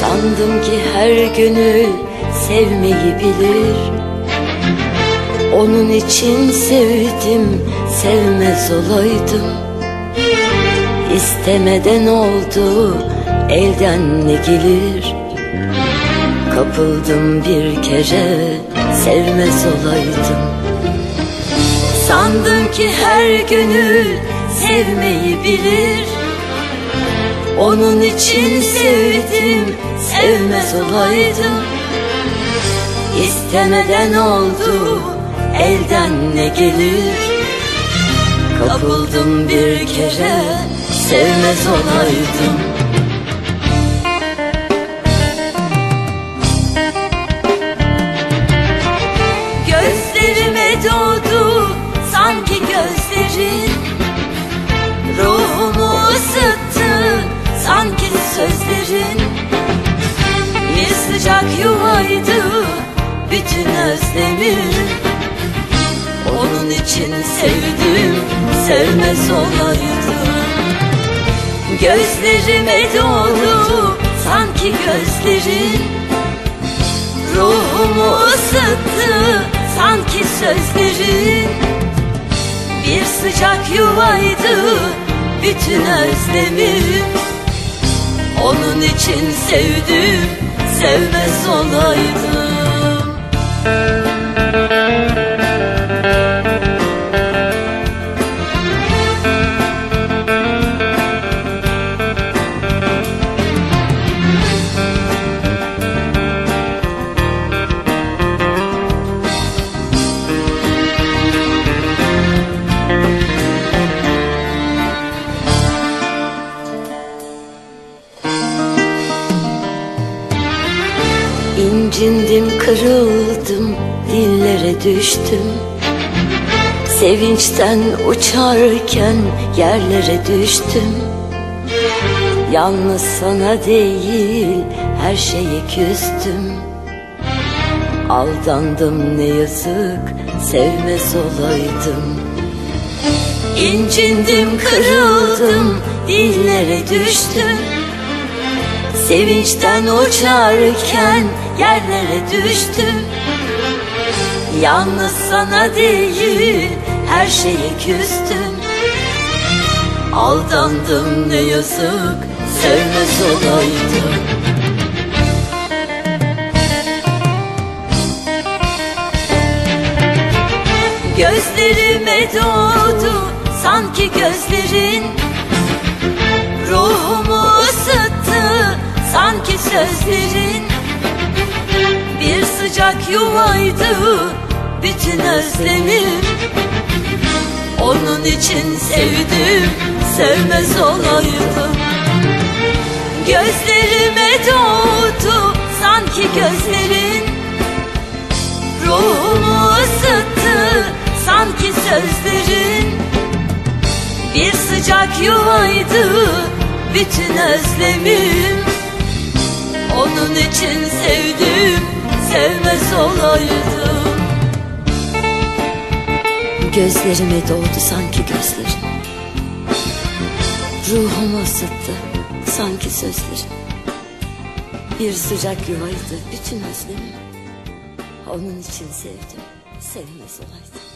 Sandım ki her gönül sevmeyi bilir. Onun için sevdim sevmez olaydım. İstemeden oldu elden ne gelir? Kapıldım bir kere sevmez olaydım. Sandım ki her gönül sevmeyi bilir Onun için sevdim sevmez olaydım. İstemeden oldu elden ne gelir? Kapıldım bir kere sevmez olaydım sözlerin Bir sıcak yuvaydı bütün özlemim Onun için sevdim sevmez olaydım Gözlerime doğdu sanki gözlerin Ruhumu ısıttı sanki sözlerin. Bir sıcak yuvaydı bütün özlemim Onun için sevdim sevmez olaydım İncindim, kırıldım, dillere düştüm. Sevinçten uçarken yerlere düştüm. Yalnız sana değil her şeye küstüm. Aldandım ne yazık sevmez olaydım. İncindim, kırıldım, dillere düştüm Sevinçten uçarken yerlere düştüm. Yalnız sana değil her şeye küstüm. Aldandım ne yazık sevmez olaydım. Gözlerime doğdu sanki gözlerin. Ruhumu sözlerin Bir sıcak yuvaydı bütün özlemim Onun için sevdim sevmez olaydım Gözlerime doğdu sanki gözlerin. Ruhumu ısıttı sanki sözlerin. Bir sıcak yuvaydı bütün özlemim Onun için sevdim sevmez olaydım. Gözlerime doğdu sanki gözlerin Ruhumu ısıttı sanki sözlerin Bir sıcak yuvaydı bütün özlemim. Onun için sevdim sevmez olaydım